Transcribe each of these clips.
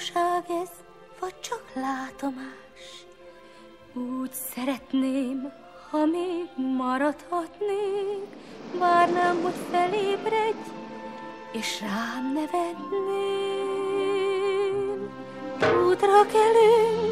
valóság ez, vagy csak látomás? Úgy szeretném, ha még maradhatnék, várnám, hogy felébredj, és rám nevetnél. Útra kelünk,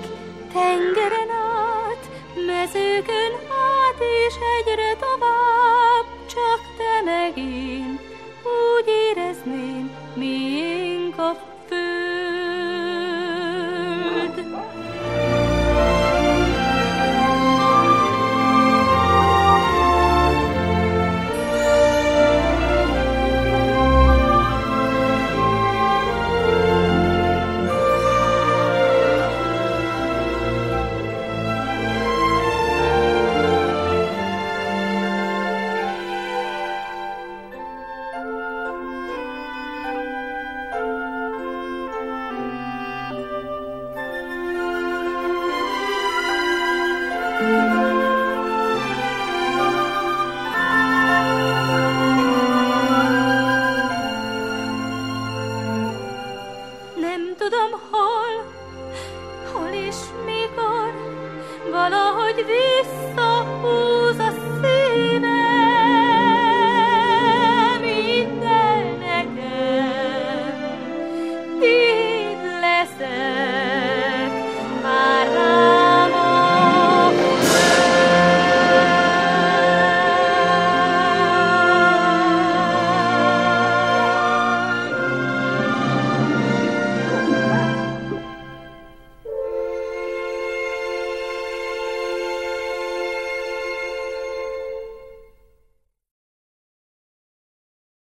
Nem tudom hol, hol és mikor, valahogy visszahúz.